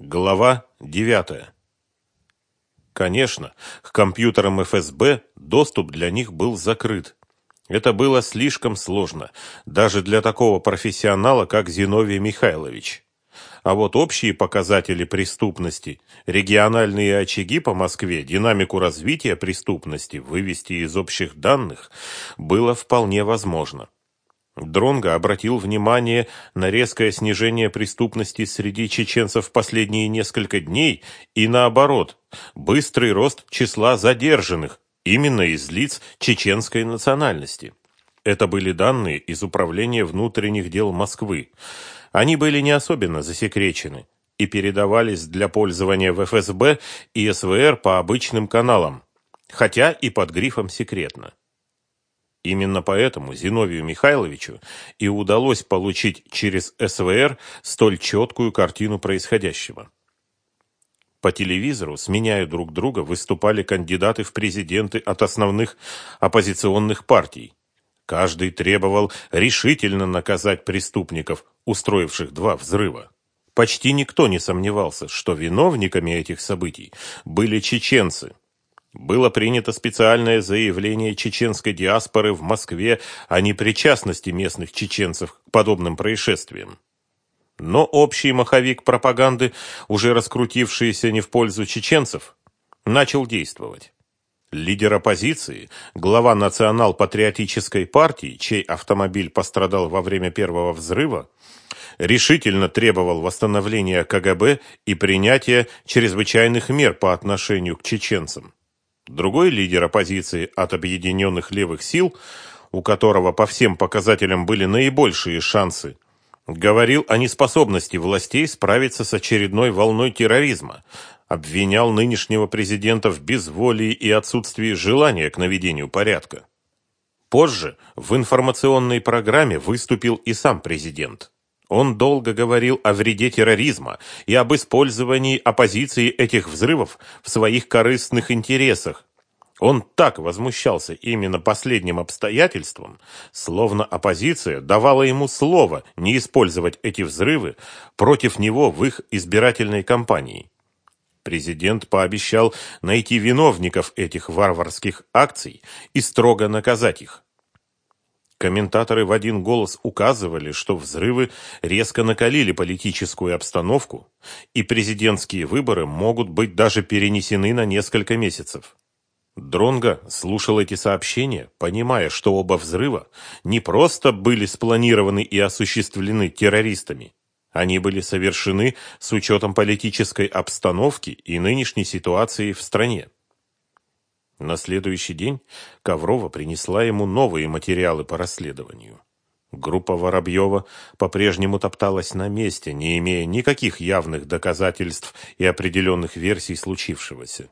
Глава 9. Конечно, к компьютерам ФСБ доступ для них был закрыт. Это было слишком сложно, даже для такого профессионала, как Зиновий Михайлович. А вот общие показатели преступности, региональные очаги по Москве, динамику развития преступности вывести из общих данных было вполне возможно. Дронго обратил внимание на резкое снижение преступности среди чеченцев последние несколько дней и наоборот, быстрый рост числа задержанных именно из лиц чеченской национальности. Это были данные из Управления внутренних дел Москвы. Они были не особенно засекречены и передавались для пользования в ФСБ и СВР по обычным каналам, хотя и под грифом «секретно». Именно поэтому Зиновию Михайловичу и удалось получить через СВР столь четкую картину происходящего. По телевизору, сменяя друг друга, выступали кандидаты в президенты от основных оппозиционных партий. Каждый требовал решительно наказать преступников, устроивших два взрыва. Почти никто не сомневался, что виновниками этих событий были чеченцы – было принято специальное заявление чеченской диаспоры в Москве о непричастности местных чеченцев к подобным происшествиям. Но общий маховик пропаганды, уже раскрутившийся не в пользу чеченцев, начал действовать. Лидер оппозиции, глава национал-патриотической партии, чей автомобиль пострадал во время первого взрыва, решительно требовал восстановления КГБ и принятия чрезвычайных мер по отношению к чеченцам. Другой лидер оппозиции от объединенных левых сил, у которого по всем показателям были наибольшие шансы, говорил о неспособности властей справиться с очередной волной терроризма, обвинял нынешнего президента в безволии и отсутствии желания к наведению порядка. Позже в информационной программе выступил и сам президент. Он долго говорил о вреде терроризма и об использовании оппозиции этих взрывов в своих корыстных интересах. Он так возмущался именно последним обстоятельством, словно оппозиция давала ему слово не использовать эти взрывы против него в их избирательной кампании. Президент пообещал найти виновников этих варварских акций и строго наказать их. Комментаторы в один голос указывали, что взрывы резко накалили политическую обстановку, и президентские выборы могут быть даже перенесены на несколько месяцев. Дронго слушал эти сообщения, понимая, что оба взрыва не просто были спланированы и осуществлены террористами, они были совершены с учетом политической обстановки и нынешней ситуации в стране. На следующий день Коврова принесла ему новые материалы по расследованию. Группа Воробьева по-прежнему топталась на месте, не имея никаких явных доказательств и определенных версий случившегося.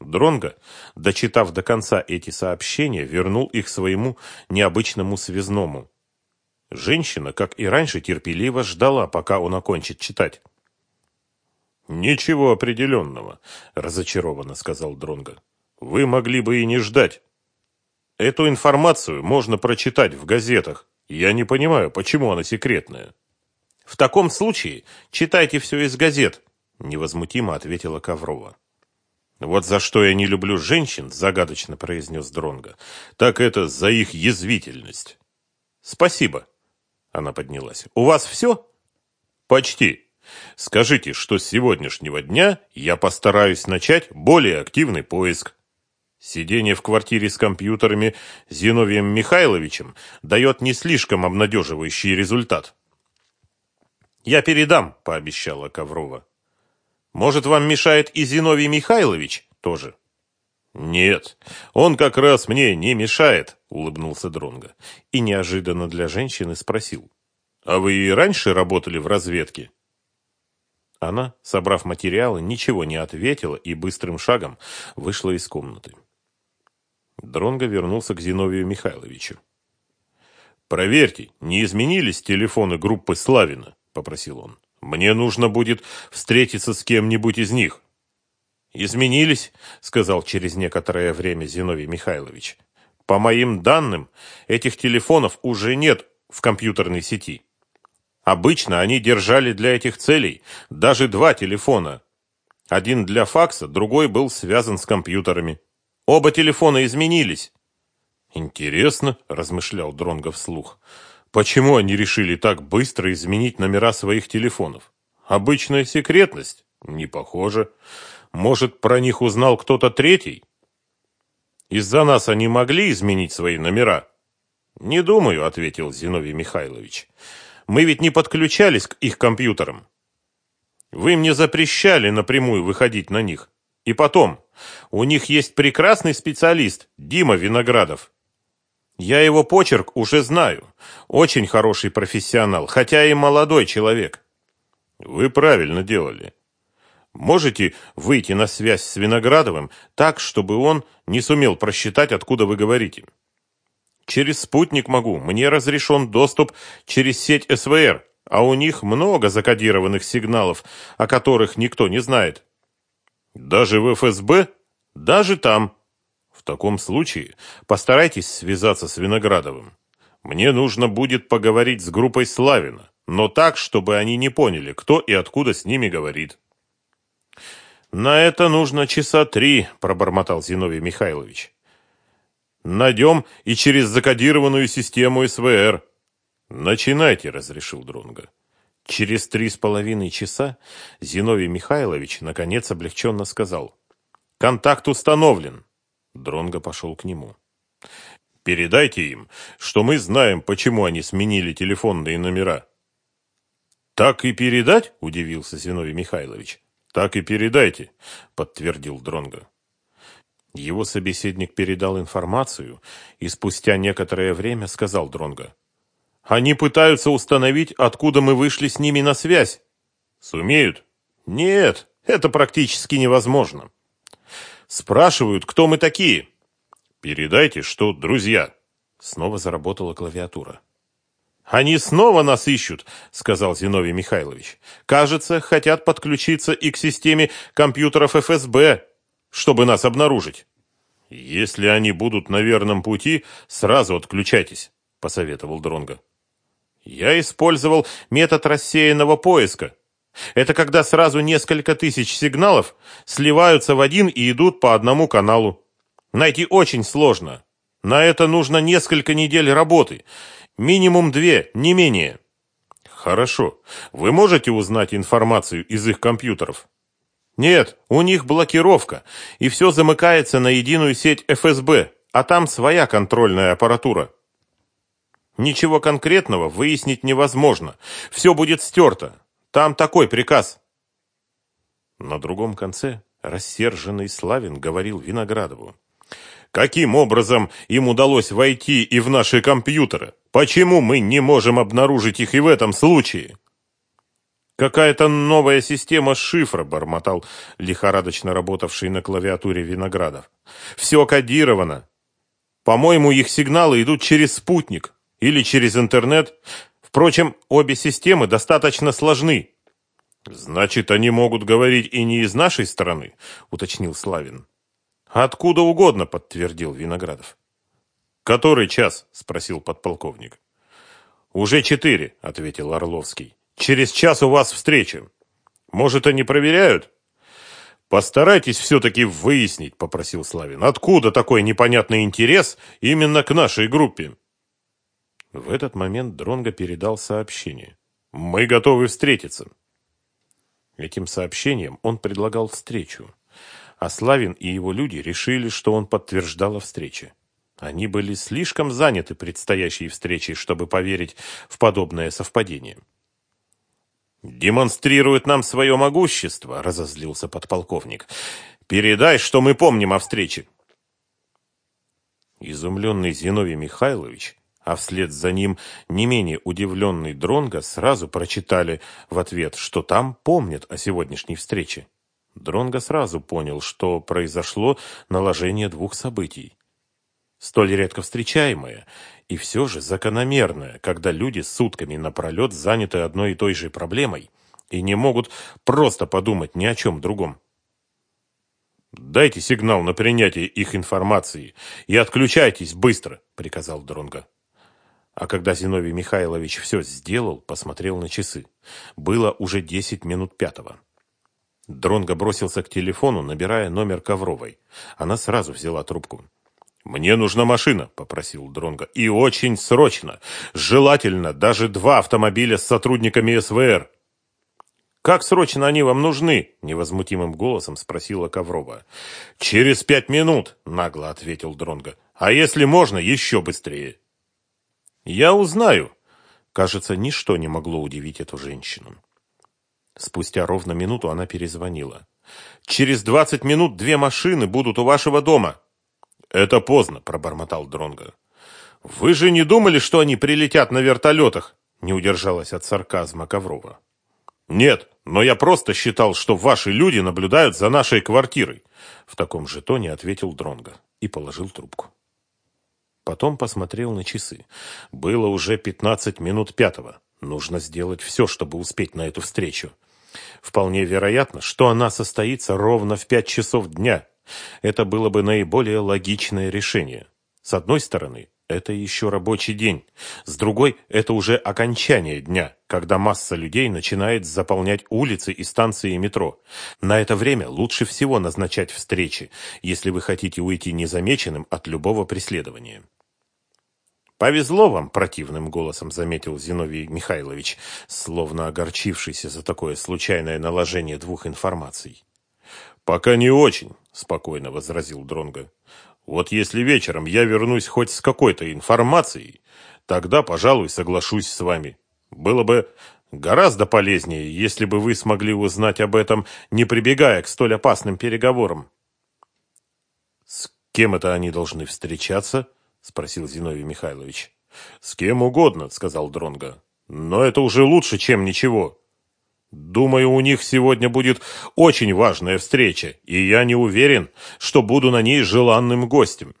Дронго, дочитав до конца эти сообщения, вернул их своему необычному связному. Женщина, как и раньше, терпеливо ждала, пока он окончит читать. «Ничего определенного», — разочарованно сказал Дронго. Вы могли бы и не ждать. Эту информацию можно прочитать в газетах. Я не понимаю, почему она секретная. В таком случае читайте все из газет, невозмутимо ответила Коврова. Вот за что я не люблю женщин, загадочно произнес Дронга. Так это за их язвительность. Спасибо. Она поднялась. У вас все? Почти. Скажите, что с сегодняшнего дня я постараюсь начать более активный поиск. Сидение в квартире с компьютерами Зиновием Михайловичем дает не слишком обнадеживающий результат. «Я передам», — пообещала Коврова. «Может, вам мешает и Зиновий Михайлович тоже?» «Нет, он как раз мне не мешает», — улыбнулся Дронга и неожиданно для женщины спросил. «А вы и раньше работали в разведке?» Она, собрав материалы, ничего не ответила и быстрым шагом вышла из комнаты. Дронго вернулся к Зиновию Михайловичу. «Проверьте, не изменились телефоны группы Славина?» – попросил он. «Мне нужно будет встретиться с кем-нибудь из них». «Изменились», – сказал через некоторое время Зиновий Михайлович. «По моим данным, этих телефонов уже нет в компьютерной сети. Обычно они держали для этих целей даже два телефона. Один для факса, другой был связан с компьютерами. Оба телефона изменились. Интересно, размышлял Дронго вслух. Почему они решили так быстро изменить номера своих телефонов? Обычная секретность? Не похоже. Может, про них узнал кто-то третий? Из-за нас они могли изменить свои номера? Не думаю, ответил Зиновий Михайлович. Мы ведь не подключались к их компьютерам. Вы мне запрещали напрямую выходить на них. И потом, у них есть прекрасный специалист, Дима Виноградов. Я его почерк уже знаю. Очень хороший профессионал, хотя и молодой человек. Вы правильно делали. Можете выйти на связь с Виноградовым так, чтобы он не сумел просчитать, откуда вы говорите? Через спутник могу. Мне разрешен доступ через сеть СВР, а у них много закодированных сигналов, о которых никто не знает. Даже в ФСБ? Даже там. В таком случае постарайтесь связаться с Виноградовым. Мне нужно будет поговорить с группой Славина, но так, чтобы они не поняли, кто и откуда с ними говорит. На это нужно часа три, пробормотал Зиновий Михайлович. Найдем и через закодированную систему СВР. Начинайте, разрешил Дронга. Через три с половиной часа Зиновий Михайлович наконец облегченно сказал. «Контакт установлен». Дронго пошел к нему. «Передайте им, что мы знаем, почему они сменили телефонные номера». «Так и передать?» – удивился Зиновий Михайлович. «Так и передайте», – подтвердил Дронго. Его собеседник передал информацию и спустя некоторое время сказал Дронго. Они пытаются установить, откуда мы вышли с ними на связь. Сумеют? Нет, это практически невозможно. Спрашивают, кто мы такие. Передайте, что друзья. Снова заработала клавиатура. Они снова нас ищут, сказал Зиновий Михайлович. Кажется, хотят подключиться и к системе компьютеров ФСБ, чтобы нас обнаружить. Если они будут на верном пути, сразу отключайтесь, посоветовал Дронга. Я использовал метод рассеянного поиска. Это когда сразу несколько тысяч сигналов сливаются в один и идут по одному каналу. Найти очень сложно. На это нужно несколько недель работы. Минимум две, не менее. Хорошо. Вы можете узнать информацию из их компьютеров? Нет, у них блокировка, и все замыкается на единую сеть ФСБ, а там своя контрольная аппаратура. Ничего конкретного выяснить невозможно. Все будет стерто. Там такой приказ. На другом конце рассерженный Славин говорил Виноградову. Каким образом им удалось войти и в наши компьютеры? Почему мы не можем обнаружить их и в этом случае? Какая-то новая система шифра, бормотал лихорадочно работавший на клавиатуре Виноградов. Все кодировано. По-моему, их сигналы идут через спутник или через интернет. Впрочем, обе системы достаточно сложны. Значит, они могут говорить и не из нашей страны, уточнил Славин. Откуда угодно, подтвердил Виноградов. Который час? спросил подполковник. Уже четыре, ответил Орловский. Через час у вас встреча. Может, они проверяют? Постарайтесь все-таки выяснить, попросил Славин, откуда такой непонятный интерес именно к нашей группе. В этот момент Дронго передал сообщение. «Мы готовы встретиться». Этим сообщением он предлагал встречу. А Славин и его люди решили, что он подтверждал о встрече. Они были слишком заняты предстоящей встречей, чтобы поверить в подобное совпадение. «Демонстрирует нам свое могущество», — разозлился подполковник. «Передай, что мы помним о встрече». Изумленный Зиновий Михайлович а вслед за ним не менее удивленный Дронга сразу прочитали в ответ, что там помнят о сегодняшней встрече. Дронга сразу понял, что произошло наложение двух событий. Столь редко встречаемое и все же закономерное, когда люди сутками напролет заняты одной и той же проблемой и не могут просто подумать ни о чем другом. «Дайте сигнал на принятие их информации и отключайтесь быстро», — приказал Дронга. А когда Зиновий Михайлович все сделал, посмотрел на часы. Было уже десять минут пятого. Дронго бросился к телефону, набирая номер Ковровой. Она сразу взяла трубку. «Мне нужна машина», — попросил Дронго. «И очень срочно. Желательно даже два автомобиля с сотрудниками СВР». «Как срочно они вам нужны?» — невозмутимым голосом спросила Коврова. «Через пять минут», — нагло ответил Дронго. «А если можно, еще быстрее». «Я узнаю». Кажется, ничто не могло удивить эту женщину. Спустя ровно минуту она перезвонила. «Через двадцать минут две машины будут у вашего дома». «Это поздно», — пробормотал Дронго. «Вы же не думали, что они прилетят на вертолетах?» Не удержалась от сарказма Коврова. «Нет, но я просто считал, что ваши люди наблюдают за нашей квартирой», в таком же тоне ответил Дронго и положил трубку. Потом посмотрел на часы. Было уже пятнадцать минут пятого. Нужно сделать все, чтобы успеть на эту встречу. Вполне вероятно, что она состоится ровно в пять часов дня. Это было бы наиболее логичное решение. С одной стороны, это еще рабочий день. С другой, это уже окончание дня, когда масса людей начинает заполнять улицы и станции метро. На это время лучше всего назначать встречи, если вы хотите уйти незамеченным от любого преследования. «Повезло вам», — противным голосом заметил Зиновий Михайлович, словно огорчившийся за такое случайное наложение двух информаций. «Пока не очень», — спокойно возразил Дронго. «Вот если вечером я вернусь хоть с какой-то информацией, тогда, пожалуй, соглашусь с вами. Было бы гораздо полезнее, если бы вы смогли узнать об этом, не прибегая к столь опасным переговорам». «С кем это они должны встречаться?» Спросил Зиновий Михайлович. С кем угодно, сказал Дронга. Но это уже лучше, чем ничего. Думаю, у них сегодня будет очень важная встреча, и я не уверен, что буду на ней желанным гостем.